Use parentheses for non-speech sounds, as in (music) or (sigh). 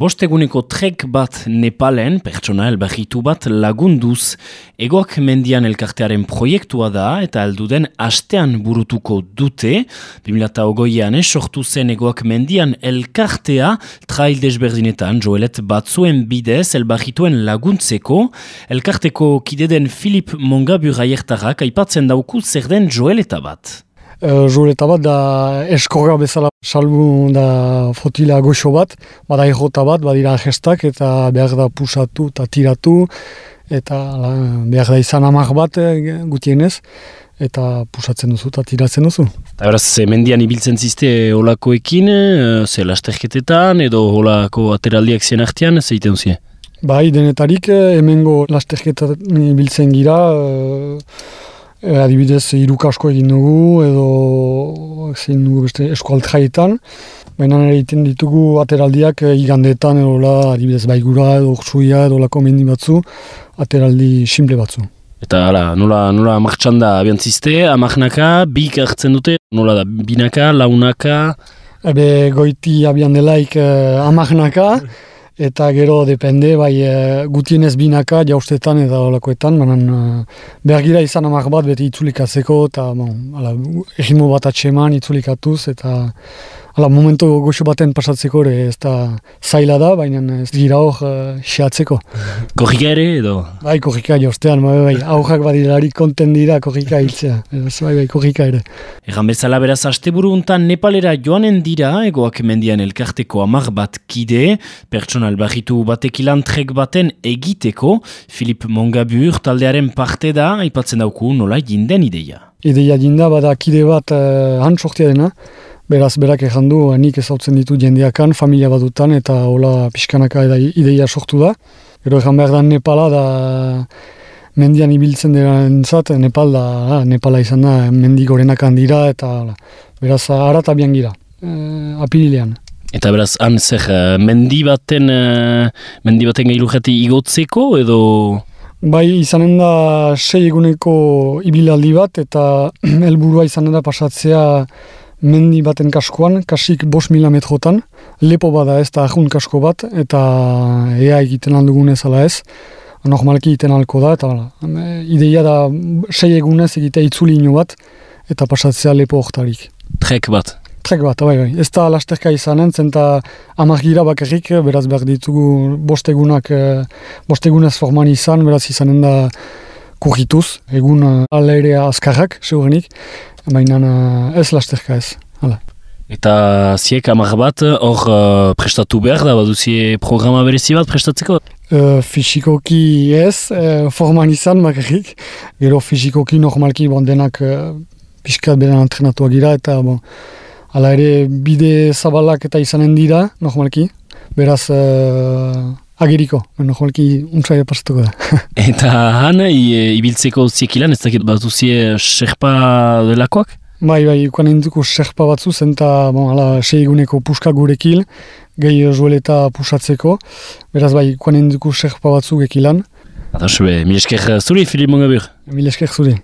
Bosteguneko trek bat Nepalen, pertsona elbahitu bat lagunduz, egoak mendian elkartearen proiektua da eta alduden astean burutuko dute. 2008an sortu zen egoak mendian elkartea, trail desberdinetan joelet batzuen bidez elbahituen laguntzeko. Elkarteko kideden Filip Mongabur aiertarrak aipatzen dauku zer den joeleta bat. Joleta bat da eskorra bezala salbu da fotila goxo bat, bada errota bat, badira gestak eta behar da pusatu eta tiratu eta la, behar da izan amak bat e, gutienez eta pusatzen duzu eta tiratzen duzu. Eta beraz, mendian ibiltzen zizte olakoekin, eh, ze lasterketetan edo olako ateraldiak zien artean, zeiten zie? Bai, denetarik eh, hemengo lasterketan ibiltzen gira, E, adibidez, irukasko egin dugu, edo zein dugu beste eskualtraietan. Baina nire egiten ditugu ateraldiak e, igandeetan, edo la, adibidez, baigura, edo urtsuia, edo lako mendi batzu, ateraldi simple batzu. Eta hala, nola, nola martxan da abiantzizte, amaknaka, bik hartzen dute, nola da, binaka, launaka? Ebe, goiti abian delaik eh, amaknaka, (laughs) eta gero depende, bai e, gutienez binaka jaustetan eta olakoetan, manan e, behar gira izan amak bat beti itzulikatzeko, eta bon, ala, egimo bat atseman itzulikatuz, eta ala, momentu goxo baten pasatzeko ere ez da zaila da, baina ez gira hor uh, xeatzeko. (laughs) Korrika ere edo? Bai, korrika jaustean, bai, bai, aurrak badilari konten dira korrika hiltzea, bai, bai, korrika ere. Egan bezala beraz asteburu untan Nepalera joanen dira, egoak mendian elkarteko amar bat kide, pertsonal barritu batekilan trek baten egiteko, Filip Mongabur taldearen parte da, aipatzen dauku nola jinden ideia. Ideia jinda, bada kide bat uh, han dena, Beraz, berak egin du, nik ezautzen ditu jendeakan, familia badutan, eta hola pixkanaka eda ideia sortu da. Gero egin behar da Nepala da mendian ibiltzen dira entzat, Nepal da, Nepala izan da, mendi gorenakan dira, eta beraz, aratabian gira, e, apirilean. Eta beraz, han zer, eh, mendi baten, eh, mendi baten igotzeko, edo... Bai, izanen da sei eguneko ibilaldi bat, eta (clears throat) helburua izanen da pasatzea mendi baten kaskoan, kasik bos mila metrotan, lepo bada ez da ahun kasko bat, eta ea egiten aldugun ez ala ez, normalki egiten alko da, eta ideia da sei egunez egitea itzuli ino bat, eta pasatzea lepo oktarik. Trek bat? Trek bat, bai, bai. Ez da lasterka izanen, zenta amak gira bakarrik, beraz behar ditugu bostegunak, eh, bostegunez forman izan, beraz izanen da kurrituz, egun uh, ere azkarrak, segurenik, baina uh, ez lasterka ez. Hala. Eta ziek amar bat, hor uh, prestatu behar da, baduzie programa berezi bat prestatzeko? Uh, fizikoki ez, uh, forman izan bakarrik, gero fizikoki normalki bon, denak uh, pixkat beden antrenatuak gira, eta bon, ala ere bide zabalak eta izanen dira, normalki, beraz Agiriko, bueno, jolki untsaia pasatuko da. (laughs) Eta han, ibiltzeko ziekilan, ez dakit bat duzie serpa delakoak? Bai, bai, ikuan induko serpa batzu, zenta, bon, ala, seiguneko puska gurekil, gehi zueleta pusatzeko, beraz, bai, ikuan induko serpa batzu gekilan. Adas, be, mil esker zuri, Filip Mongabur? Mil esker zuri.